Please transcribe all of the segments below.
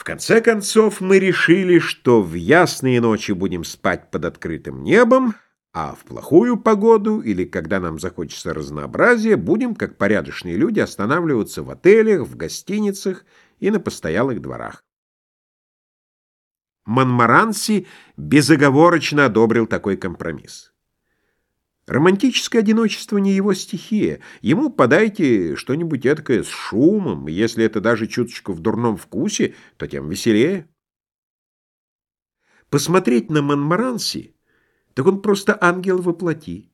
В конце концов мы решили, что в ясные ночи будем спать под открытым небом, а в плохую погоду или когда нам захочется разнообразия, будем, как порядочные люди, останавливаться в отелях, в гостиницах и на постоялых дворах. Монмаранси безоговорочно одобрил такой компромисс. Романтическое одиночество не его стихия. Ему подайте что-нибудь эдакое с шумом, если это даже чуточку в дурном вкусе, то тем веселее. Посмотреть на Монмаранси, так он просто ангел воплоти,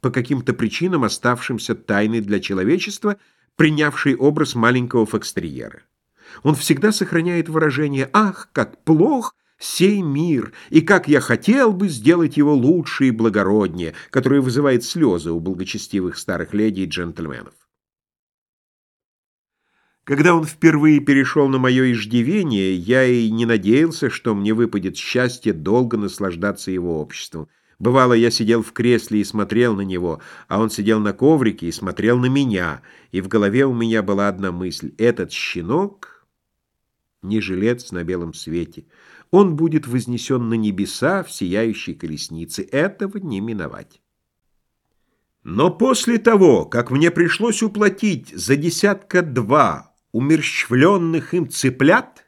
по каким-то причинам оставшимся тайной для человечества, принявший образ маленького фокстерьера. Он всегда сохраняет выражение «Ах, как плох сей мир, и как я хотел бы сделать его лучше и благороднее, которое вызывает слезы у благочестивых старых леди и джентльменов. Когда он впервые перешел на мое иждивение, я и не надеялся, что мне выпадет счастье долго наслаждаться его обществом. Бывало, я сидел в кресле и смотрел на него, а он сидел на коврике и смотрел на меня, и в голове у меня была одна мысль — этот щенок не жилец на белом свете. Он будет вознесен на небеса в сияющей колеснице. Этого не миновать. Но после того, как мне пришлось уплатить за десятка-два умерщвленных им цыплят,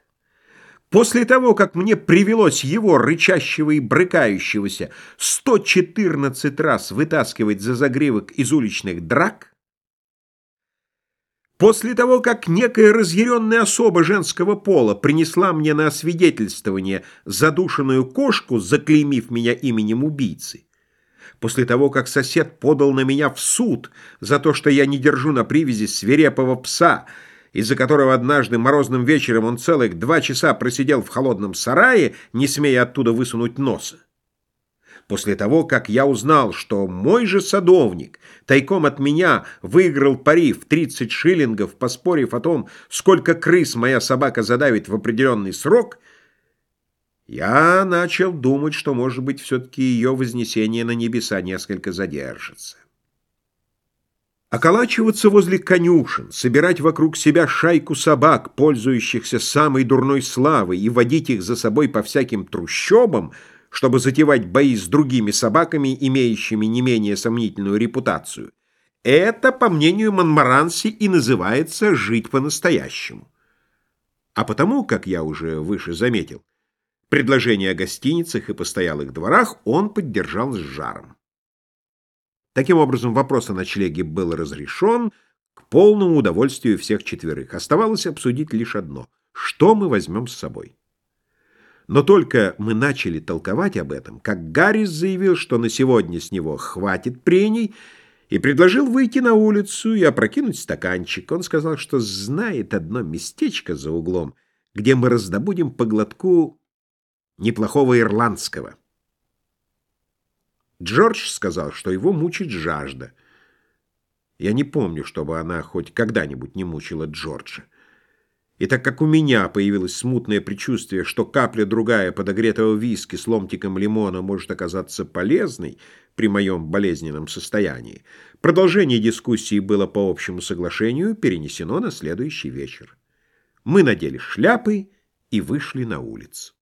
после того, как мне привелось его, рычащего и брыкающегося, 114 раз вытаскивать за загривок из уличных драк, После того, как некая разъяренная особа женского пола принесла мне на освидетельствование задушенную кошку, заклеймив меня именем убийцы, после того, как сосед подал на меня в суд за то, что я не держу на привязи свирепого пса, из-за которого однажды морозным вечером он целых два часа просидел в холодном сарае, не смея оттуда высунуть носа, после того, как я узнал, что мой же садовник тайком от меня выиграл пари в 30 шиллингов, поспорив о том, сколько крыс моя собака задавит в определенный срок, я начал думать, что, может быть, все-таки ее вознесение на небеса несколько задержится. Околачиваться возле конюшен, собирать вокруг себя шайку собак, пользующихся самой дурной славой, и водить их за собой по всяким трущобам — чтобы затевать бои с другими собаками, имеющими не менее сомнительную репутацию. Это, по мнению Монмаранси, и называется «жить по-настоящему». А потому, как я уже выше заметил, предложение о гостиницах и постоялых дворах он поддержал с жаром. Таким образом, вопрос о ночлеге был разрешен к полному удовольствию всех четверых. Оставалось обсудить лишь одно — что мы возьмем с собой. Но только мы начали толковать об этом, как Гаррис заявил, что на сегодня с него хватит прений, и предложил выйти на улицу и опрокинуть стаканчик. Он сказал, что знает одно местечко за углом, где мы раздобудем по глотку неплохого ирландского. Джордж сказал, что его мучит жажда. Я не помню, чтобы она хоть когда-нибудь не мучила Джорджа. И так как у меня появилось смутное предчувствие, что капля другая подогретого виски с ломтиком лимона может оказаться полезной при моем болезненном состоянии, продолжение дискуссии было по общему соглашению перенесено на следующий вечер. Мы надели шляпы и вышли на улицу.